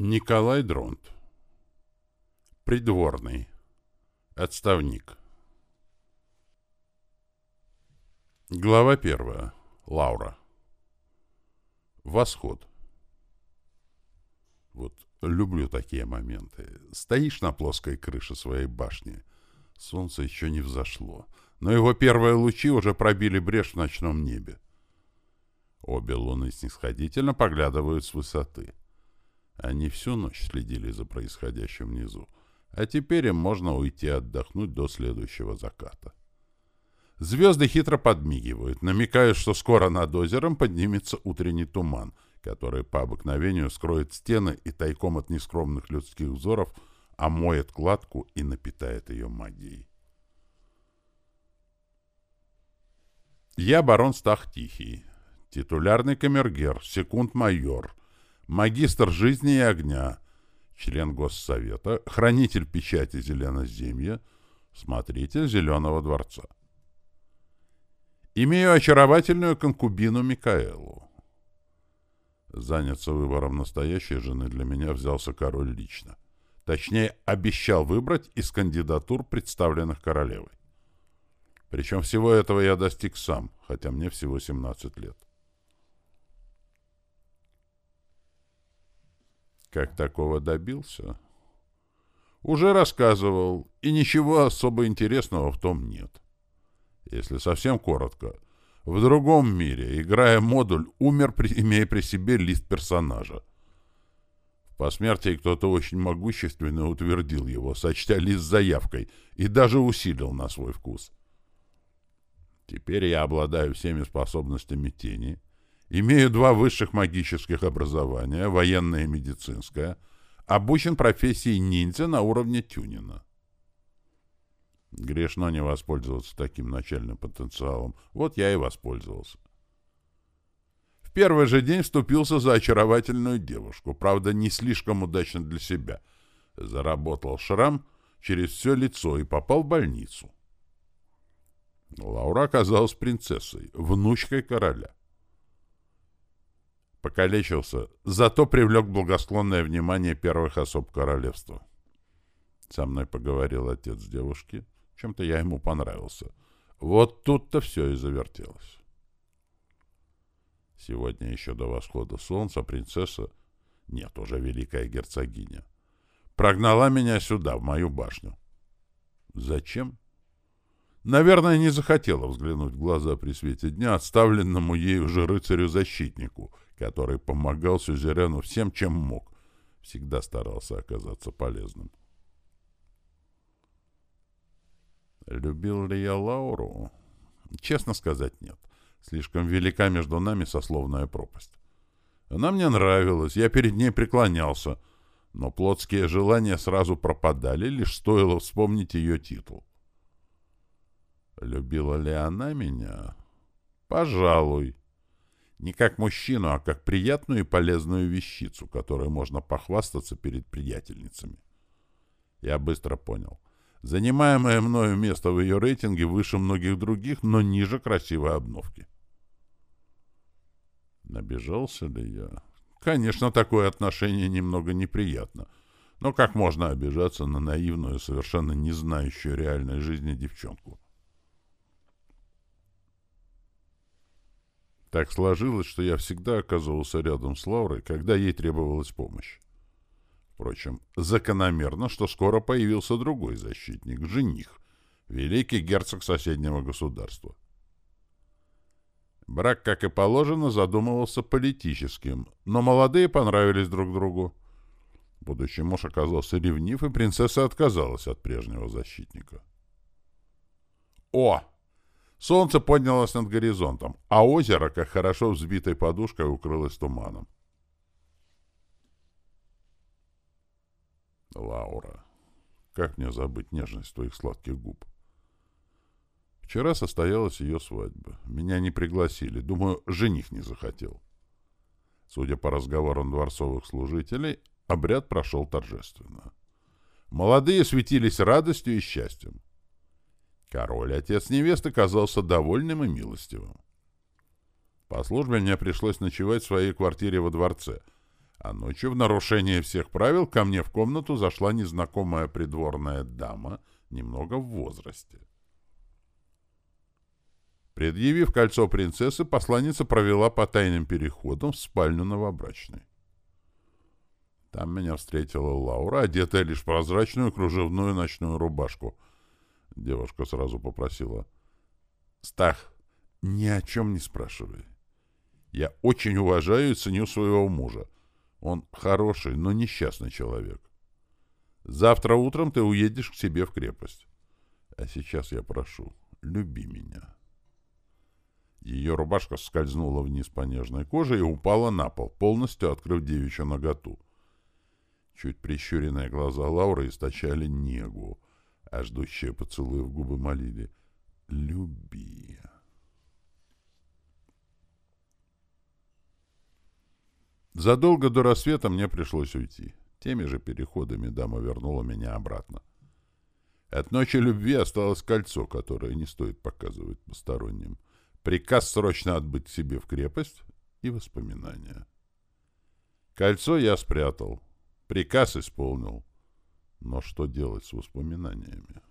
Николай Дронт. Придворный. Отставник. Глава первая. Лаура. Восход. Вот люблю такие моменты. Стоишь на плоской крыше своей башни. Солнце еще не взошло, но его первые лучи уже пробили брешь в ночном небе. Обе луны снисходительно поглядывают с высоты. Они всю ночь следили за происходящим внизу, а теперь им можно уйти отдохнуть до следующего заката. Звезды хитро подмигивают, намекая, что скоро над озером поднимется утренний туман, который по обыкновению скроет стены и тайком от нескромных людских взоров омоет кладку и напитает ее магией. Я барон Стах Тихий, титулярный камергер, секунд-майор, магистр жизни и огня, член Госсовета, хранитель печати Зеленоземья, смотритель Зеленого дворца. Имею очаровательную конкубину Микаэлу. Заняться выбором настоящей жены для меня взялся король лично. Точнее, обещал выбрать из кандидатур, представленных королевой. Причем всего этого я достиг сам, хотя мне всего 17 лет. Как такого добился? Уже рассказывал, и ничего особо интересного в том нет. Если совсем коротко, в другом мире, играя модуль, умер, имея при себе лист персонажа. В посмертии кто-то очень могущественно утвердил его, сочтя лист заявкой, и даже усилил на свой вкус. Теперь я обладаю всеми способностями тени, Имею два высших магических образования, военное и медицинское. Обучен профессии ниндзя на уровне тюнина. Грешно не воспользоваться таким начальным потенциалом. Вот я и воспользовался. В первый же день вступился за очаровательную девушку, правда, не слишком удачно для себя. Заработал шрам через все лицо и попал в больницу. Лаура оказалась принцессой, внучкой короля покалечился, зато привлек благосклонное внимание первых особ королевства. Со мной поговорил отец девушки. Чем-то я ему понравился. Вот тут-то все и завертелось. Сегодня еще до восхода солнца принцесса, нет, уже великая герцогиня, прогнала меня сюда, в мою башню. Зачем? Наверное, не захотела взглянуть в глаза при свете дня отставленному ей уже рыцарю-защитнику — который помогал Сюзерену всем, чем мог. Всегда старался оказаться полезным. Любил ли я Лауру? Честно сказать, нет. Слишком велика между нами сословная пропасть. Она мне нравилась, я перед ней преклонялся, но плотские желания сразу пропадали, лишь стоило вспомнить ее титул. Любила ли она меня? Пожалуй. Не как мужчину, а как приятную и полезную вещицу, которой можно похвастаться перед приятельницами. Я быстро понял. Занимаемое мною место в ее рейтинге выше многих других, но ниже красивой обновки. Набежался ли я? Конечно, такое отношение немного неприятно. Но как можно обижаться на наивную, совершенно не знающую реальной жизни девчонку? Так сложилось, что я всегда оказывался рядом с Лаурой, когда ей требовалась помощь. Впрочем, закономерно, что скоро появился другой защитник, жених, великий герцог соседнего государства. Брак, как и положено, задумывался политическим, но молодые понравились друг другу. Будущий муж оказался ревнив, и принцесса отказалась от прежнего защитника. «О!» Солнце поднялось над горизонтом, а озеро, как хорошо взбитой подушкой, укрылось туманом. Лаура, как мне забыть нежность твоих сладких губ? Вчера состоялась ее свадьба. Меня не пригласили. Думаю, жених не захотел. Судя по разговорам дворцовых служителей, обряд прошел торжественно. Молодые светились радостью и счастьем. Король, отец невесты, казался довольным и милостивым. По службе мне пришлось ночевать в своей квартире во дворце, А ночью в нарушение всех правил ко мне в комнату зашла незнакомая придворная дама, немного в возрасте. Предъявив кольцо принцессы, посланница провела по тайным переходам в спальню новобрачной. Там меня встретила Лаура, одетая лишь в прозрачную кружевную ночную рубашку. Девушка сразу попросила. — Стах, ни о чем не спрашивай. Я очень уважаю и ценю своего мужа. Он хороший, но несчастный человек. Завтра утром ты уедешь к себе в крепость. А сейчас я прошу, люби меня. Ее рубашка скользнула вниз по нежной коже и упала на пол, полностью открыв девичью наготу. Чуть прищуренные глаза Лауры источали негу, а ждущие поцелуи в губы молили «Люби». Задолго до рассвета мне пришлось уйти. Теми же переходами дама вернула меня обратно. От ночи любви осталось кольцо, которое не стоит показывать посторонним. Приказ срочно отбыть к себе в крепость и воспоминания. Кольцо я спрятал. Приказ исполнил. Но что делать с воспоминаниями?